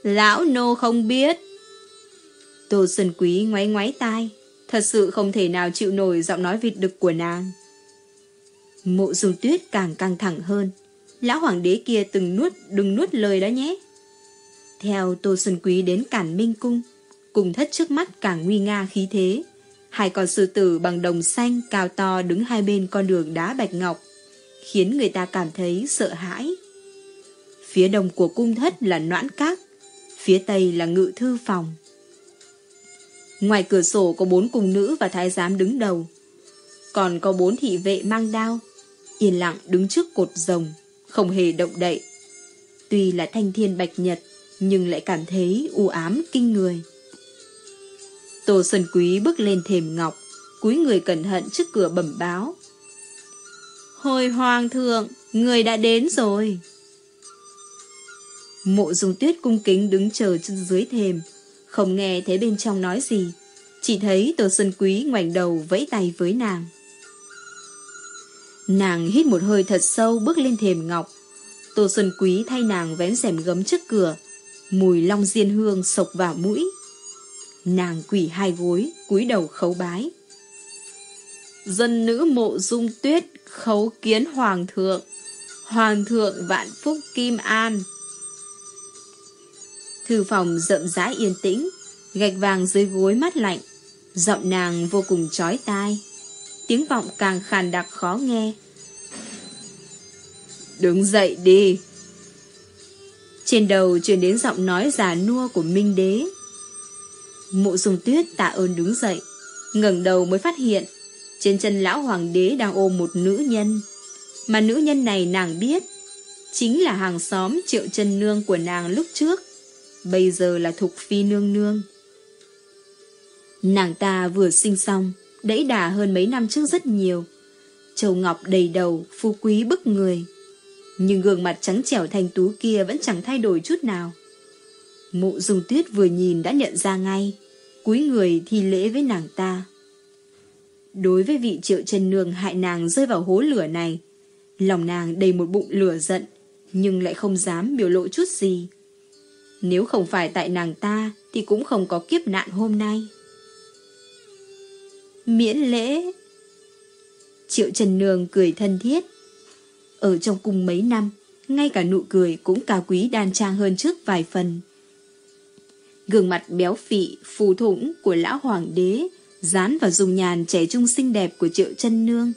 Lão nô không biết. Tô Xuân Quý ngoáy ngoáy tai, thật sự không thể nào chịu nổi giọng nói vịt đực của nàng. Mộ dung tuyết càng căng thẳng hơn. Lão hoàng đế kia từng nuốt, đừng nuốt lời đó nhé. Theo Tô Xuân Quý đến Cản Minh Cung, cùng thất trước mắt càng nguy nga khí thế. Hai con sư tử bằng đồng xanh cao to đứng hai bên con đường đá bạch ngọc, khiến người ta cảm thấy sợ hãi. Phía đông của cung thất là noãn các, phía tây là ngự thư phòng. Ngoài cửa sổ có bốn cung nữ và thái giám đứng đầu, còn có bốn thị vệ mang đao, yên lặng đứng trước cột rồng, không hề động đậy. Tuy là thanh thiên bạch nhật, nhưng lại cảm thấy u ám kinh người. Tô Xuân Quý bước lên thềm ngọc, cúi người cẩn thận trước cửa bẩm báo. Hồi hoàng thượng, người đã đến rồi. Mộ dung tuyết cung kính đứng chờ dưới thềm, không nghe thấy bên trong nói gì, chỉ thấy Tô Xuân Quý ngoảnh đầu vẫy tay với nàng. Nàng hít một hơi thật sâu bước lên thềm ngọc. Tô Xuân Quý thay nàng vén rèm gấm trước cửa, mùi long diên hương sộc vào mũi. Nàng quỷ hai gối, cúi đầu khấu bái. Dân nữ mộ dung tuyết khấu kiến hoàng thượng. Hoàng thượng vạn phúc kim an. Thư phòng rậm rãi yên tĩnh, gạch vàng dưới gối mắt lạnh, giọng nàng vô cùng chói tai. Tiếng vọng càng khàn đặc khó nghe. Đứng dậy đi. Trên đầu truyền đến giọng nói già nua của Minh Đế. Mộ dùng tuyết tạ ơn đứng dậy, ngẩng đầu mới phát hiện trên chân lão hoàng đế đang ôm một nữ nhân. Mà nữ nhân này nàng biết, chính là hàng xóm triệu chân nương của nàng lúc trước bây giờ là Thục Phi nương nương. Nàng ta vừa sinh xong, đẫy đà hơn mấy năm trước rất nhiều. Châu Ngọc đầy đầu, phú quý bức người. Nhưng gương mặt trắng trẻo thanh tú kia vẫn chẳng thay đổi chút nào. Mộ dung tuyết vừa nhìn đã nhận ra ngay, cúi người thi lễ với nàng ta. Đối với vị triệu chân nương hại nàng rơi vào hố lửa này, lòng nàng đầy một bụng lửa giận, nhưng lại không dám biểu lộ chút gì. Nếu không phải tại nàng ta thì cũng không có kiếp nạn hôm nay. Miễn lễ Triệu Trần Nương cười thân thiết. Ở trong cung mấy năm, ngay cả nụ cười cũng cao quý đan trang hơn trước vài phần. Gương mặt béo phị, phù thủng của lão hoàng đế dán vào dùng nhàn trẻ trung xinh đẹp của Triệu chân Nương.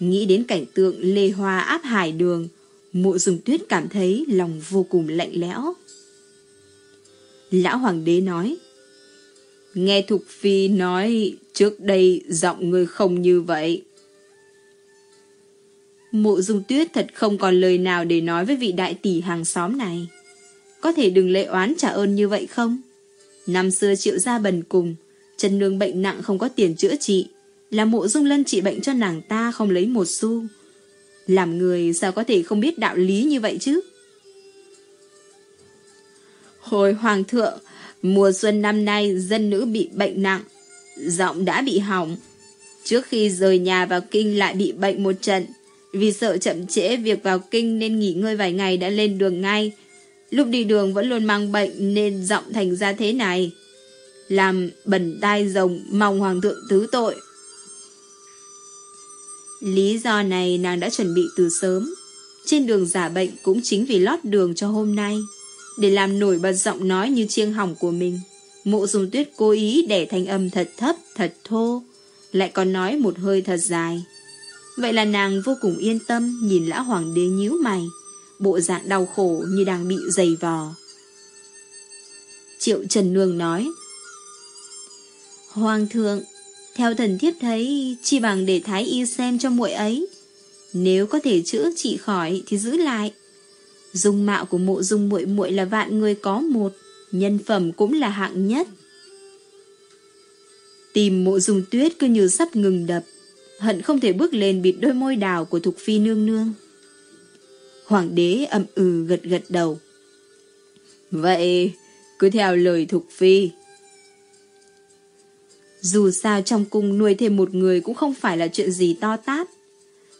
Nghĩ đến cảnh tượng lê hoa áp hải đường, mộ dùng tuyết cảm thấy lòng vô cùng lạnh lẽo. Lão hoàng đế nói, Nghe Thục Phi nói trước đây giọng người không như vậy. Mộ dung tuyết thật không còn lời nào để nói với vị đại tỷ hàng xóm này. Có thể đừng lệ oán trả ơn như vậy không? Năm xưa triệu gia bần cùng, chân nương bệnh nặng không có tiền chữa trị, là mộ dung lân trị bệnh cho nàng ta không lấy một xu. Làm người sao có thể không biết đạo lý như vậy chứ? Hồi hoàng thượng, mùa xuân năm nay dân nữ bị bệnh nặng, giọng đã bị hỏng. Trước khi rời nhà vào kinh lại bị bệnh một trận, vì sợ chậm trễ việc vào kinh nên nghỉ ngơi vài ngày đã lên đường ngay. Lúc đi đường vẫn luôn mang bệnh nên giọng thành ra thế này. Làm bẩn tai rồng mong hoàng thượng thứ tội. Lý do này nàng đã chuẩn bị từ sớm. Trên đường giả bệnh cũng chính vì lót đường cho hôm nay. Để làm nổi bật giọng nói như chiêng hỏng của mình. Mộ dùng tuyết cố ý để thanh âm thật thấp, thật thô. Lại còn nói một hơi thật dài. Vậy là nàng vô cùng yên tâm nhìn lão hoàng đế nhíu mày, bộ dạng đau khổ như đang bị dày vò. Triệu Trần Nương nói, Hoàng thượng, theo thần thiếp thấy, chi bằng để thái y xem cho muội ấy. Nếu có thể chữa trị khỏi thì giữ lại. Dung mạo của mộ dung muội muội là vạn người có một, nhân phẩm cũng là hạng nhất. Tìm mộ dung tuyết cứ như sắp ngừng đập hận không thể bước lên bịt đôi môi đào của Thục Phi nương nương. Hoàng đế ậm ừ gật gật đầu. Vậy, cứ theo lời Thục Phi. Dù sao trong cung nuôi thêm một người cũng không phải là chuyện gì to tát.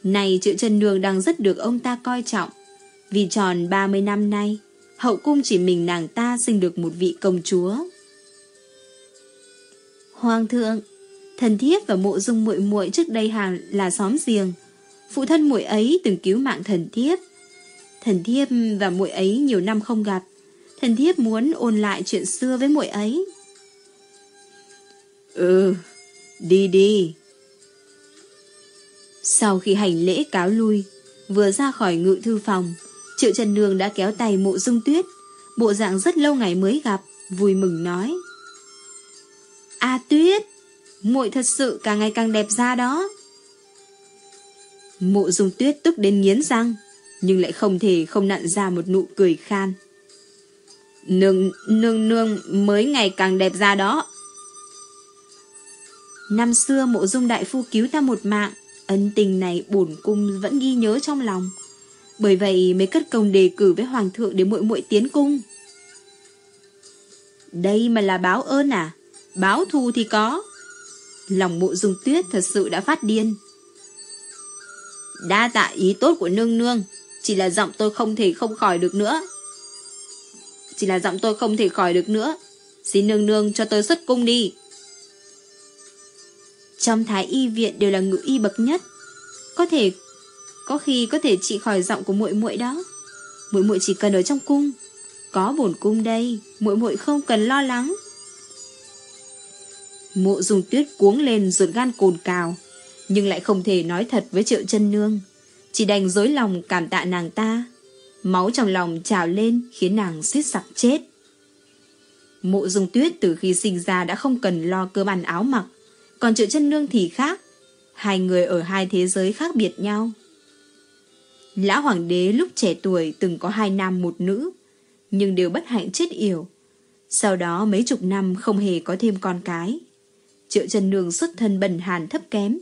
Này triệu chân nương đang rất được ông ta coi trọng. Vì tròn 30 năm nay, hậu cung chỉ mình nàng ta sinh được một vị công chúa. Hoàng thượng, Thần thiếp và mộ dung muội muội trước đây hàng là xóm giềng. Phụ thân muội ấy từng cứu mạng thần thiếp. Thần thiếp và muội ấy nhiều năm không gặp. Thần thiếp muốn ôn lại chuyện xưa với muội ấy. Ừ, đi đi. Sau khi hành lễ cáo lui, vừa ra khỏi ngự thư phòng, Triệu Trần Nương đã kéo tay mộ dung tuyết, bộ dạng rất lâu ngày mới gặp, vui mừng nói. A tuyết, muội thật sự càng ngày càng đẹp ra đó. Mộ dung tuyết tức đến nghiến răng, nhưng lại không thể không nặn ra một nụ cười khan. Nương, nương nương mới ngày càng đẹp ra đó. Năm xưa mộ dung đại phu cứu ta một mạng, ân tình này bổn cung vẫn ghi nhớ trong lòng. Bởi vậy mới cất công đề cử với hoàng thượng để muội muội tiến cung. Đây mà là báo ơn à? Báo thù thì có, Lòng mộ dung tuyết thật sự đã phát điên. Đa tạ ý tốt của nương nương, chỉ là giọng tôi không thể không khỏi được nữa. Chỉ là giọng tôi không thể khỏi được nữa. Xin nương nương cho tôi xuất cung đi. Trong thái y viện đều là ngự y bậc nhất. Có thể, có khi có thể trị khỏi giọng của muội muội đó. Muội muội chỉ cần ở trong cung. Có bổn cung đây, muội muội không cần lo lắng. Mộ dùng tuyết cuống lên ruột gan cồn cào, nhưng lại không thể nói thật với triệu chân nương. Chỉ đành dối lòng cảm tạ nàng ta. Máu trong lòng trào lên khiến nàng suýt sặc chết. Mộ dùng tuyết từ khi sinh ra đã không cần lo cơm ăn áo mặc, còn triệu chân nương thì khác. Hai người ở hai thế giới khác biệt nhau. Lão hoàng đế lúc trẻ tuổi từng có hai nam một nữ, nhưng đều bất hạnh chết yểu. Sau đó mấy chục năm không hề có thêm con cái. Triệu Trần Nương xuất thân bần hàn thấp kém,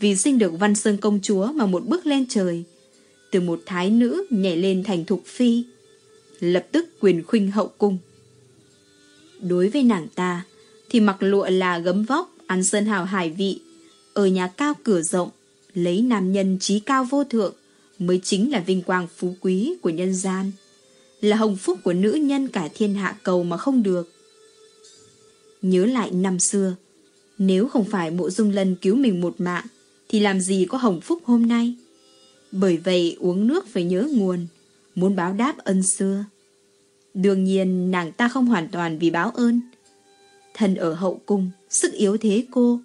vì sinh được văn sơn công chúa mà một bước lên trời. Từ một thái nữ nhảy lên thành thục phi. Lập tức quyền khuynh hậu cung. Đối với nàng ta, thì mặc lụa là gấm vóc, ăn sơn hào hải vị, ở nhà cao cửa rộng, lấy nam nhân trí cao vô thượng, mới chính là vinh quang phú quý của nhân gian. Là hồng phúc của nữ nhân cả thiên hạ cầu mà không được. Nhớ lại năm xưa, nếu không phải mộ dung lân cứu mình một mạng, thì làm gì có hồng phúc hôm nay. Bởi vậy uống nước phải nhớ nguồn, muốn báo đáp ân xưa. Đương nhiên nàng ta không hoàn toàn vì báo ơn. thần ở hậu cung, sức yếu thế cô,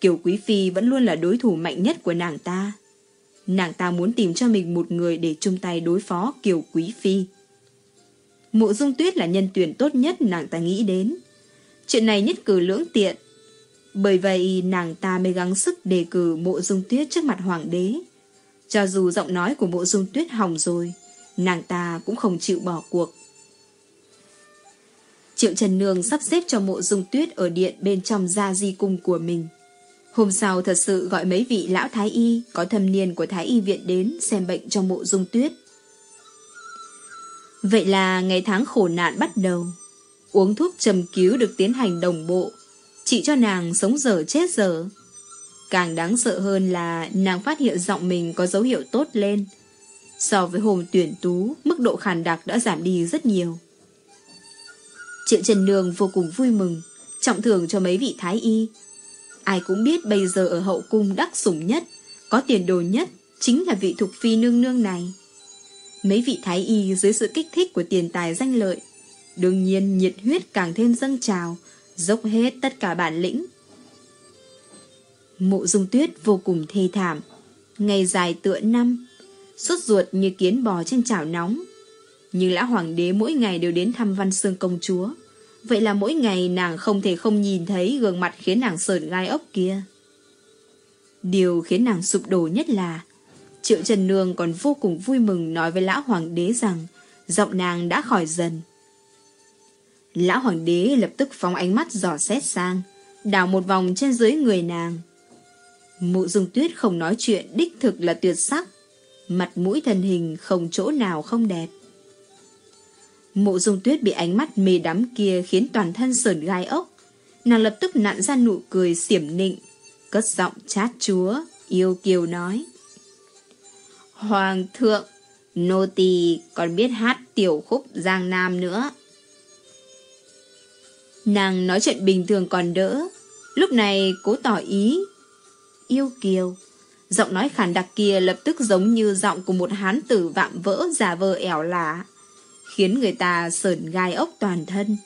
Kiều Quý Phi vẫn luôn là đối thủ mạnh nhất của nàng ta. Nàng ta muốn tìm cho mình một người để chung tay đối phó Kiều Quý Phi. Mộ dung tuyết là nhân tuyển tốt nhất nàng ta nghĩ đến. Chuyện này nhất cử lưỡng tiện. Bởi vậy nàng ta mới gắng sức đề cử mộ dung tuyết trước mặt hoàng đế. Cho dù giọng nói của mộ dung tuyết hỏng rồi, nàng ta cũng không chịu bỏ cuộc. Triệu Trần Nương sắp xếp cho mộ dung tuyết ở điện bên trong gia di cung của mình. Hôm sau thật sự gọi mấy vị lão thái y có thâm niên của thái y viện đến xem bệnh cho mộ dung tuyết. Vậy là ngày tháng khổ nạn bắt đầu. Uống thuốc trầm cứu được tiến hành đồng bộ, chỉ cho nàng sống dở chết dở. Càng đáng sợ hơn là nàng phát hiện giọng mình có dấu hiệu tốt lên. So với hôm tuyển tú, mức độ khàn đặc đã giảm đi rất nhiều. Triệu Trần Nương vô cùng vui mừng, trọng thưởng cho mấy vị thái y. Ai cũng biết bây giờ ở hậu cung đắc sủng nhất, có tiền đồ nhất, chính là vị thục phi nương nương này. Mấy vị thái y dưới sự kích thích của tiền tài danh lợi, đương nhiên nhiệt huyết càng thêm dâng trào, dốc hết tất cả bản lĩnh. Mộ dung tuyết vô cùng thê thảm, ngày dài tựa năm, suốt ruột như kiến bò trên chảo nóng. Nhưng lão hoàng đế mỗi ngày đều đến thăm văn xương công chúa, Vậy là mỗi ngày nàng không thể không nhìn thấy gương mặt khiến nàng sờn gai ốc kia. Điều khiến nàng sụp đổ nhất là Triệu Trần Nương còn vô cùng vui mừng nói với lão hoàng đế rằng giọng nàng đã khỏi dần. Lão hoàng đế lập tức phóng ánh mắt dò xét sang, đảo một vòng trên dưới người nàng. Mụ dung tuyết không nói chuyện đích thực là tuyệt sắc, mặt mũi thân hình không chỗ nào không đẹp. Mộ dung tuyết bị ánh mắt mê đắm kia khiến toàn thân sờn gai ốc. Nàng lập tức nặn ra nụ cười xiểm nịnh, cất giọng chát chúa, yêu kiều nói. Hoàng thượng, nô tỳ còn biết hát tiểu khúc Giang Nam nữa. Nàng nói chuyện bình thường còn đỡ, lúc này cố tỏ ý. Yêu kiều, giọng nói khản đặc kia lập tức giống như giọng của một hán tử vạm vỡ giả vờ ẻo lả khiến người ta sờn gai ốc toàn thân.